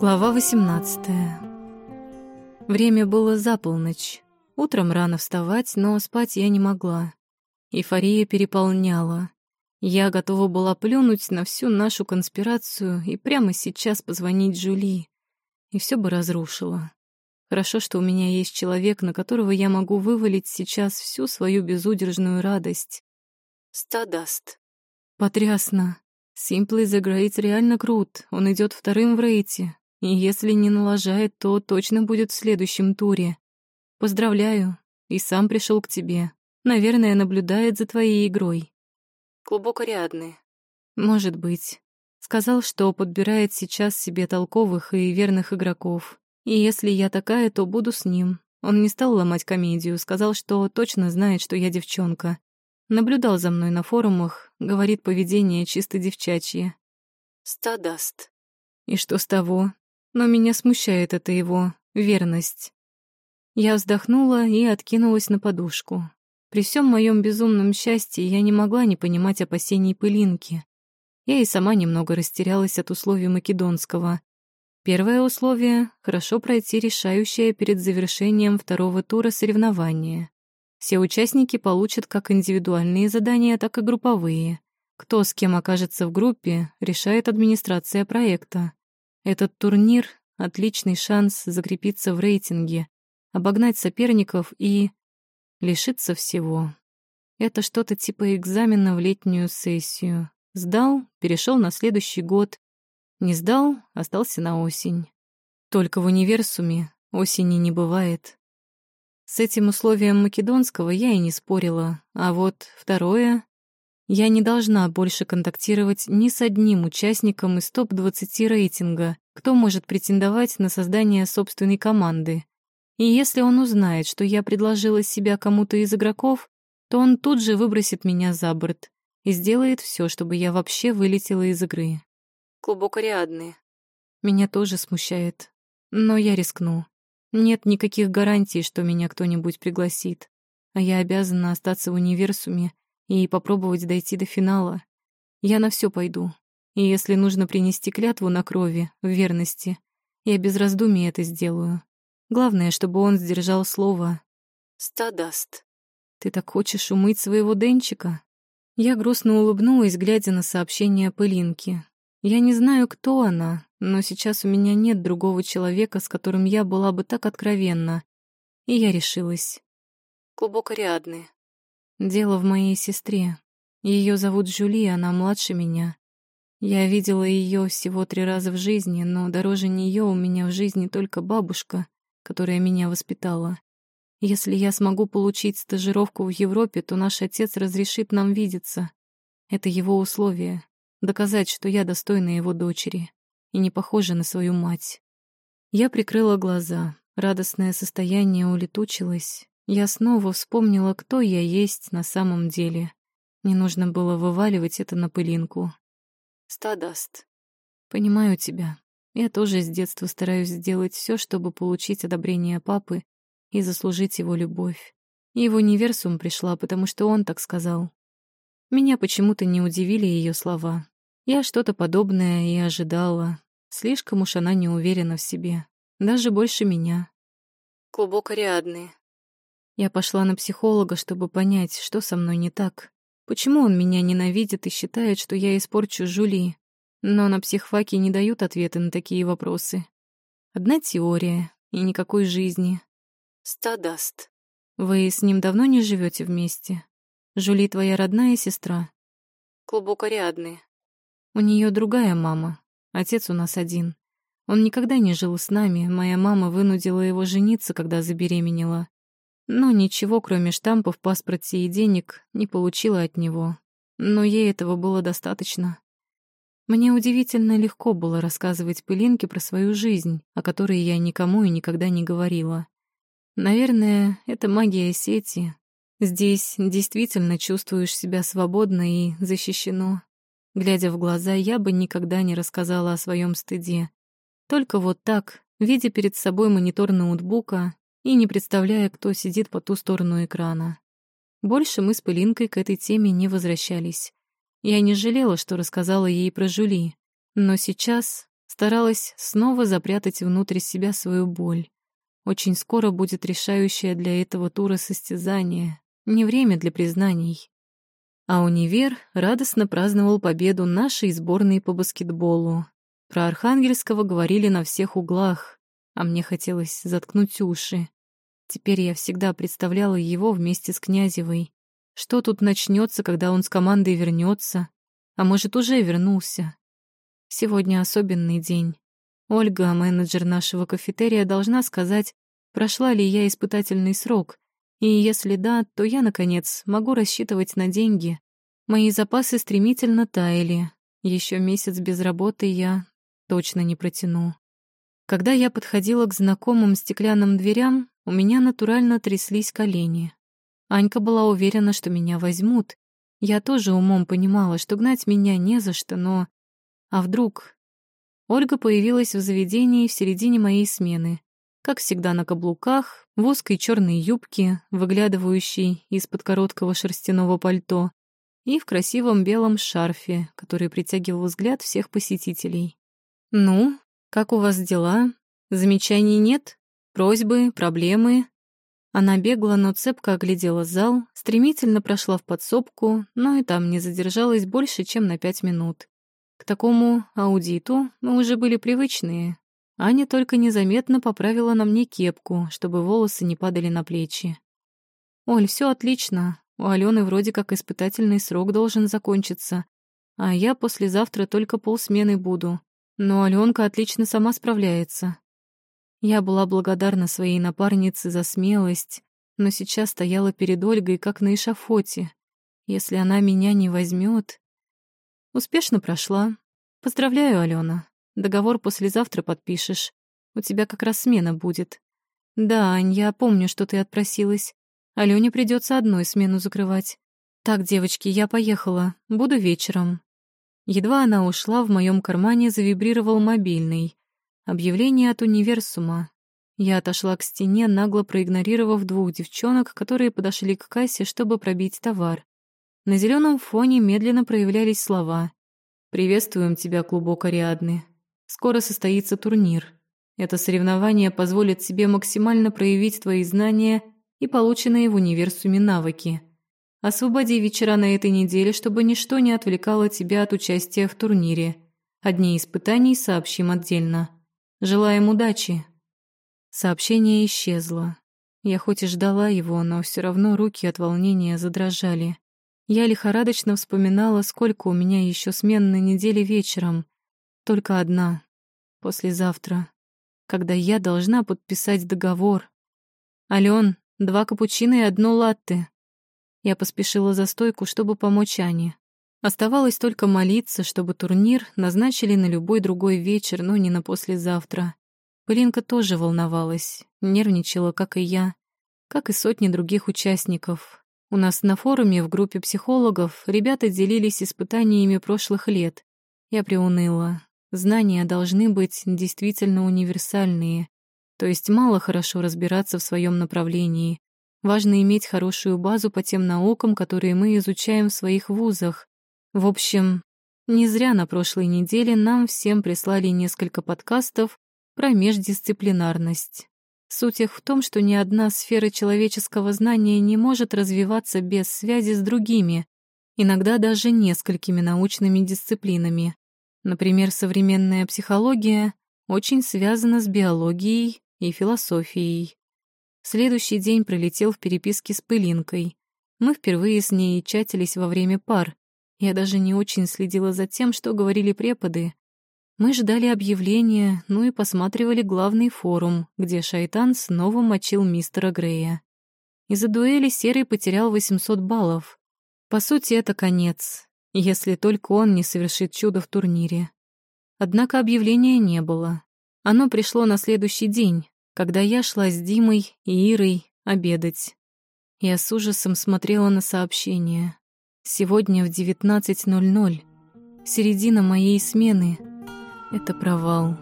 Глава 18. Время было за полночь. Утром рано вставать, но спать я не могла. Эйфория переполняла. Я готова была плюнуть на всю нашу конспирацию и прямо сейчас позвонить Жюли. И все бы разрушила. Хорошо, что у меня есть человек, на которого я могу вывалить сейчас всю свою безудержную радость. Стадаст. Потрясно. Simply the Great реально крут. Он идет вторым в рейте. И если не налажает, то точно будет в следующем туре. Поздравляю. И сам пришел к тебе. Наверное, наблюдает за твоей игрой. Клубок Ариадны. Может быть. Сказал, что подбирает сейчас себе толковых и верных игроков. И если я такая, то буду с ним. Он не стал ломать комедию, сказал, что точно знает, что я девчонка. Наблюдал за мной на форумах, говорит, поведение чисто девчачье. Стадаст. И что с того? Но меня смущает эта его верность. Я вздохнула и откинулась на подушку. При всем моем безумном счастье я не могла не понимать опасений пылинки. Я и сама немного растерялась от условий Македонского. Первое условие — хорошо пройти решающее перед завершением второго тура соревнования. Все участники получат как индивидуальные задания, так и групповые. Кто с кем окажется в группе, решает администрация проекта. Этот турнир — отличный шанс закрепиться в рейтинге, обогнать соперников и лишиться всего. Это что-то типа экзамена в летнюю сессию. Сдал, перешел на следующий год, не сдал, остался на осень. Только в универсуме осени не бывает. С этим условием македонского я и не спорила, а вот второе... Я не должна больше контактировать ни с одним участником из топ-20 рейтинга, кто может претендовать на создание собственной команды. И если он узнает, что я предложила себя кому-то из игроков, то он тут же выбросит меня за борт и сделает все, чтобы я вообще вылетела из игры клубок Ариадны. Меня тоже смущает, но я рискну. Нет никаких гарантий, что меня кто-нибудь пригласит, а я обязана остаться в универсуме и попробовать дойти до финала. Я на все пойду, и если нужно принести клятву на крови, в верности, я без раздумий это сделаю. Главное, чтобы он сдержал слово. «Стадаст». «Ты так хочешь умыть своего Денчика?» Я грустно улыбнулась, глядя на сообщение Пылинки, я не знаю, кто она, но сейчас у меня нет другого человека, с которым я была бы так откровенна. И я решилась. Клубок Ариадны. Дело в моей сестре. Ее зовут Жюли, она младше меня. Я видела ее всего три раза в жизни, но дороже нее у меня в жизни только бабушка, которая меня воспитала. Если я смогу получить стажировку в Европе, то наш отец разрешит нам видеться. Это его условие доказать, что я достойна его дочери и не похожа на свою мать. Я прикрыла глаза, радостное состояние улетучилось. Я снова вспомнила, кто я есть на самом деле. Не нужно было вываливать это на пылинку. Стадаст. Понимаю тебя. Я тоже с детства стараюсь сделать все, чтобы получить одобрение папы и заслужить его любовь. И в универсум пришла, потому что он так сказал. Меня почему-то не удивили ее слова. Я что-то подобное и ожидала. Слишком уж она не уверена в себе. Даже больше меня. Клубок Ариадны. Я пошла на психолога, чтобы понять, что со мной не так. Почему он меня ненавидит и считает, что я испорчу Жули? Но на психфаке не дают ответы на такие вопросы. Одна теория и никакой жизни. Стадаст. Вы с ним давно не живете вместе? Жули твоя родная сестра? Клубок Ариадны. У нее другая мама, отец у нас один. Он никогда не жил с нами, моя мама вынудила его жениться, когда забеременела. Но ничего, кроме штампа в паспорте и денег, не получила от него. Но ей этого было достаточно. Мне удивительно легко было рассказывать Пылинке про свою жизнь, о которой я никому и никогда не говорила. Наверное, это магия сети, Здесь действительно чувствуешь себя свободно и защищено. Глядя в глаза, я бы никогда не рассказала о своем стыде. Только вот так, видя перед собой монитор ноутбука и не представляя, кто сидит по ту сторону экрана. Больше мы с Пылинкой к этой теме не возвращались. Я не жалела, что рассказала ей про Жюли, но сейчас, старалась снова запрятать внутрь себя свою боль. Очень скоро будет решающее для этого тура состязание, не время для признаний. А универ радостно праздновал победу нашей сборной по баскетболу. Про Архангельского говорили на всех углах, а мне хотелось заткнуть уши. Теперь я всегда представляла его вместе с Князевой. Что тут начнется, когда он с командой вернется? А может, уже вернулся? Сегодня особенный день. Ольга, менеджер нашего кафетерия, должна сказать, прошла ли я испытательный срок, и если да, то я, наконец, могу рассчитывать на деньги. Мои запасы стремительно таяли. Еще месяц без работы я точно не протяну. Когда я подходила к знакомым стеклянным дверям, у меня натурально тряслись колени. Анька была уверена, что меня возьмут. Я тоже умом понимала, что гнать меня не за что, но... А вдруг? Ольга появилась в заведении в середине моей смены как всегда на каблуках, в узкой черной юбке, выглядывающей из-под короткого шерстяного пальто, и в красивом белом шарфе, который притягивал взгляд всех посетителей. «Ну, как у вас дела? Замечаний нет? Просьбы, проблемы?» Она бегла, но цепко оглядела зал, стремительно прошла в подсобку, но и там не задержалась больше, чем на пять минут. К такому аудиту мы уже были привычные, Аня только незаметно поправила на мне кепку, чтобы волосы не падали на плечи. «Оль, все отлично. У Алены вроде как испытательный срок должен закончиться, а я послезавтра только полсмены буду. Но Аленка отлично сама справляется». Я была благодарна своей напарнице за смелость, но сейчас стояла перед Ольгой как на эшафоте. Если она меня не возьмет, Успешно прошла. Поздравляю, Алена. Договор послезавтра подпишешь. У тебя как раз смена будет. Да, Ань, я помню, что ты отпросилась. Алёне придется одной смену закрывать. Так, девочки, я поехала. Буду вечером. Едва она ушла, в моем кармане завибрировал мобильный. Объявление от универсума. Я отошла к стене, нагло проигнорировав двух девчонок, которые подошли к кассе, чтобы пробить товар. На зеленом фоне медленно проявлялись слова «Приветствуем тебя, клубок Ариадны. Скоро состоится турнир. Это соревнование позволит тебе максимально проявить твои знания и полученные в универсуме навыки. Освободи вечера на этой неделе, чтобы ничто не отвлекало тебя от участия в турнире. О дне испытаний сообщим отдельно. Желаем удачи. Сообщение исчезло. Я хоть и ждала его, но все равно руки от волнения задрожали. Я лихорадочно вспоминала, сколько у меня еще смен на неделе вечером. Только одна. Послезавтра. Когда я должна подписать договор. Ален, два капучино и одно латте. Я поспешила за стойку, чтобы помочь Ане. Оставалось только молиться, чтобы турнир назначили на любой другой вечер, но не на послезавтра. Полинка тоже волновалась, нервничала, как и я, как и сотни других участников. У нас на форуме в группе психологов ребята делились испытаниями прошлых лет. Я приуныла, Знания должны быть действительно универсальные, то есть мало хорошо разбираться в своем направлении. Важно иметь хорошую базу по тем наукам, которые мы изучаем в своих вузах. В общем, не зря на прошлой неделе нам всем прислали несколько подкастов про междисциплинарность. Суть их в том, что ни одна сфера человеческого знания не может развиваться без связи с другими, иногда даже несколькими научными дисциплинами. Например, современная психология очень связана с биологией и философией. Следующий день пролетел в переписке с Пылинкой. Мы впервые с ней чатились во время пар. Я даже не очень следила за тем, что говорили преподы. Мы ждали объявления, ну и посматривали главный форум, где Шайтан снова мочил мистера Грея. Из-за дуэли Серый потерял 800 баллов. По сути, это конец если только он не совершит чудо в турнире. Однако объявления не было. Оно пришло на следующий день, когда я шла с Димой и Ирой обедать. Я с ужасом смотрела на сообщение. Сегодня в 19.00. Середина моей смены. Это провал.